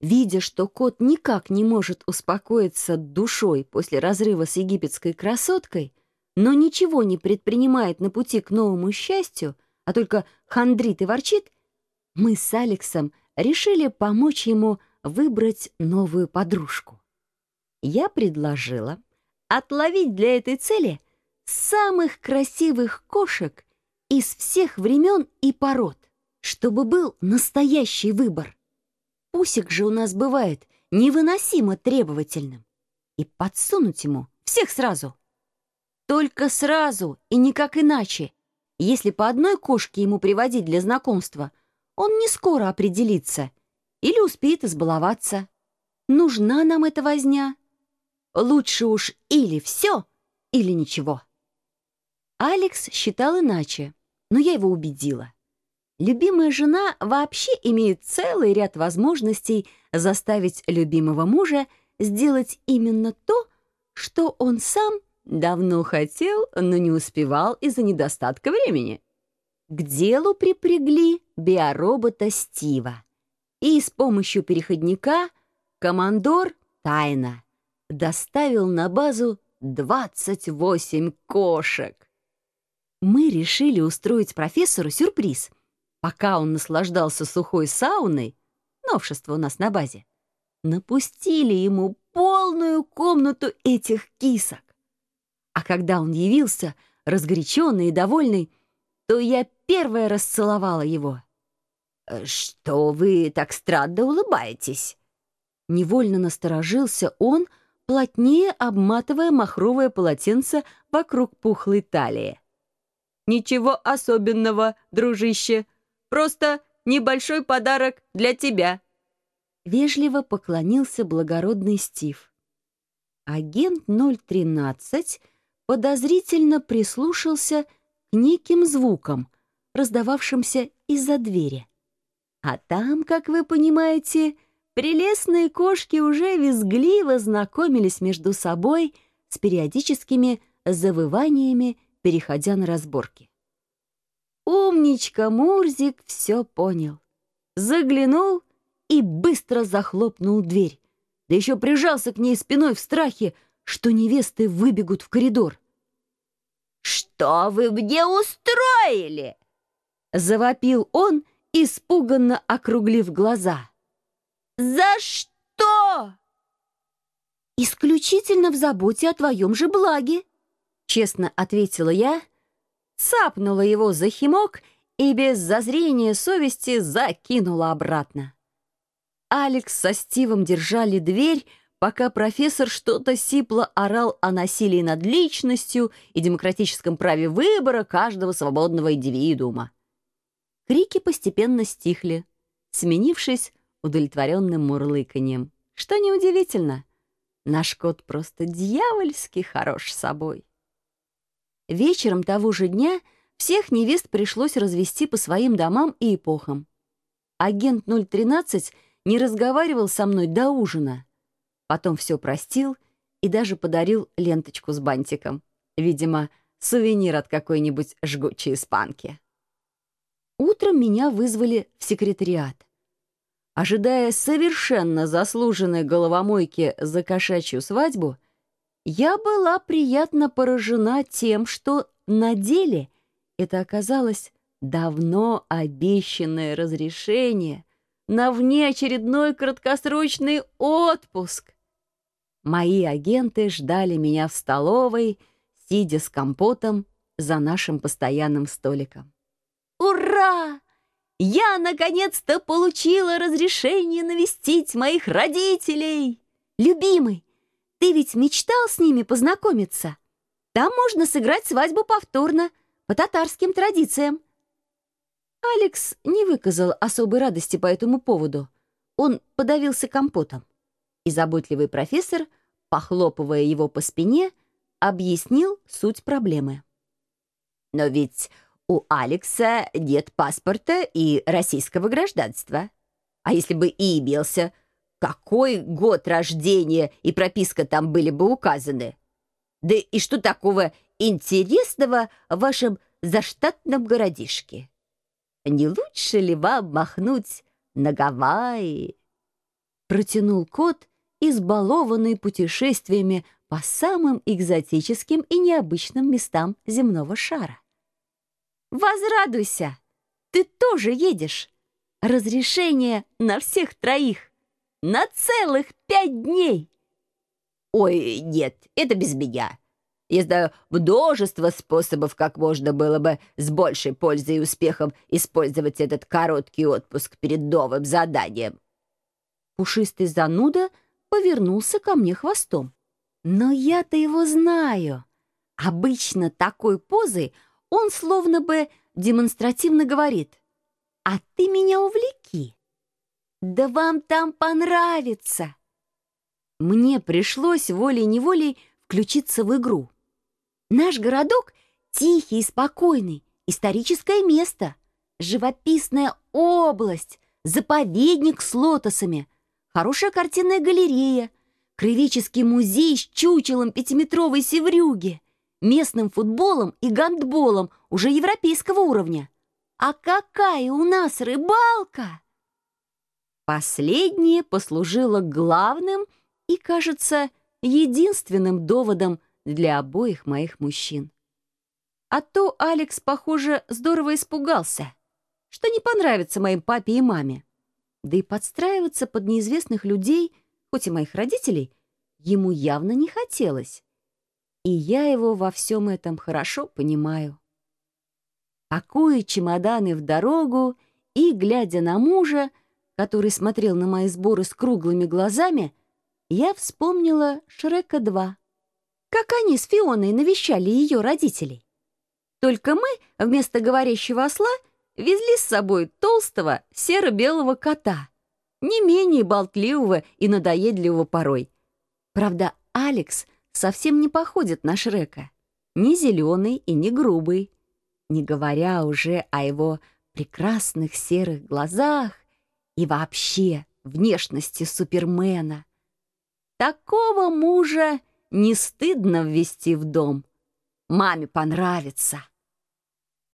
Видя, что кот никак не может успокоиться душой после разрыва с египетской красоткой, но ничего не предпринимает на пути к новому счастью, а только хандрит и ворчит, мы с Алексом решили помочь ему выбрать новую подружку. Я предложила отловить для этой цели самых красивых кошек из всех времен и пород, чтобы был настоящий выбор. Пусик же у нас бывает невыносимо требовательным. И подсунуть ему всех сразу. Только сразу и никак иначе. Если по одной кошке ему приводить для знакомства, он не скоро определится или успеет избаловаться. Нужна нам эта возня. Лучше уж или все, или ничего. Алекс считал иначе, но я его убедила. Любимая жена вообще имеет целый ряд возможностей заставить любимого мужа сделать именно то, что он сам давно хотел, но не успевал из-за недостатка времени. К делу припрягли биоробота Стива. И с помощью переходника командор Тайна доставил на базу 28 кошек. Мы решили устроить профессору сюрприз — Пока он наслаждался сухой сауной, новшество у нас на базе, напустили ему полную комнату этих кисок. А когда он явился, разгоряченный и довольный, то я первая расцеловала его. «Э, «Что вы так странно улыбаетесь?» Невольно насторожился он, плотнее обматывая махровое полотенце вокруг пухлой талии. «Ничего особенного, дружище», Просто небольшой подарок для тебя». Вежливо поклонился благородный Стив. Агент 013 подозрительно прислушался к неким звукам, раздававшимся из-за двери. А там, как вы понимаете, прелестные кошки уже визгливо знакомились между собой с периодическими завываниями, переходя на разборки. Умничка Мурзик все понял. Заглянул и быстро захлопнул дверь. Да еще прижался к ней спиной в страхе, что невесты выбегут в коридор. «Что вы мне устроили?» Завопил он, испуганно округлив глаза. «За что?» «Исключительно в заботе о твоем же благе», — честно ответила я, — цапнула его за химок и без зазрения совести закинула обратно. Алекс со Стивом держали дверь, пока профессор что-то сипло орал о насилии над личностью и демократическом праве выбора каждого свободного индивидуума. Крики постепенно стихли, сменившись удовлетворенным мурлыканьем. Что неудивительно, наш кот просто дьявольски хорош собой. Вечером того же дня всех невест пришлось развести по своим домам и эпохам. Агент 013 не разговаривал со мной до ужина. Потом все простил и даже подарил ленточку с бантиком. Видимо, сувенир от какой-нибудь жгучей испанки. Утром меня вызвали в секретариат. Ожидая совершенно заслуженной головомойки за кошачью свадьбу, я была приятно поражена тем, что на деле это оказалось давно обещанное разрешение на внеочередной краткосрочный отпуск. Мои агенты ждали меня в столовой, сидя с компотом за нашим постоянным столиком. «Ура! Я наконец-то получила разрешение навестить моих родителей! Любимый, ты ведь мечтал с ними познакомиться? Там можно сыграть свадьбу повторно, по татарским традициям». Алекс не выказал особой радости по этому поводу. Он подавился компотом. И заботливый профессор, похлопывая его по спине, объяснил суть проблемы. «Но ведь у Алекса нет паспорта и российского гражданства. А если бы и имелся, какой год рождения и прописка там были бы указаны? Да и что такого интересного в вашем заштатном городишке? Не лучше ли вам махнуть на Гавайи? Протянул кот, избалованный путешествиями по самым экзотическим и необычным местам земного шара. «Возрадуйся! Ты тоже едешь! Разрешение на всех троих! На целых пять дней!» «Ой, нет, это без меня. Я знаю множество способов, как можно было бы с большей пользой и успехом использовать этот короткий отпуск перед новым заданием». Пушистый зануда повернулся ко мне хвостом. Но я-то его знаю. Обычно такой позой он словно бы демонстративно говорит «А ты меня увлеки». «Да вам там понравится!» Мне пришлось волей-неволей включиться в игру. Наш городок тихий и спокойный, историческое место, живописная область, заповедник с лотосами, хорошая картинная галерея, краеведческий музей с чучелом пятиметровой севрюги, местным футболом и гандболом уже европейского уровня. А какая у нас рыбалка! Последнее послужило главным и, кажется, единственным доводом для обоих моих мужчин. А то Алекс, похоже, здорово испугался, что не понравится моим папе и маме. Да и подстраиваться под неизвестных людей, хоть и моих родителей, ему явно не хотелось. И я его во всем этом хорошо понимаю. Пакуя чемоданы в дорогу и, глядя на мужа, который смотрел на мои сборы с круглыми глазами, я вспомнила Шрека-2. Как они с Фионой навещали ее родителей. Только мы вместо говорящего осла везли с собой толстого серо-белого кота, не менее болтливого и надоедливого порой. Правда, Алекс совсем не походит на Шрека. Ни зеленый и не грубый. Не говоря уже о его прекрасных серых глазах и вообще внешности Супермена. Такого мужа не стыдно ввести в дом. Маме понравится.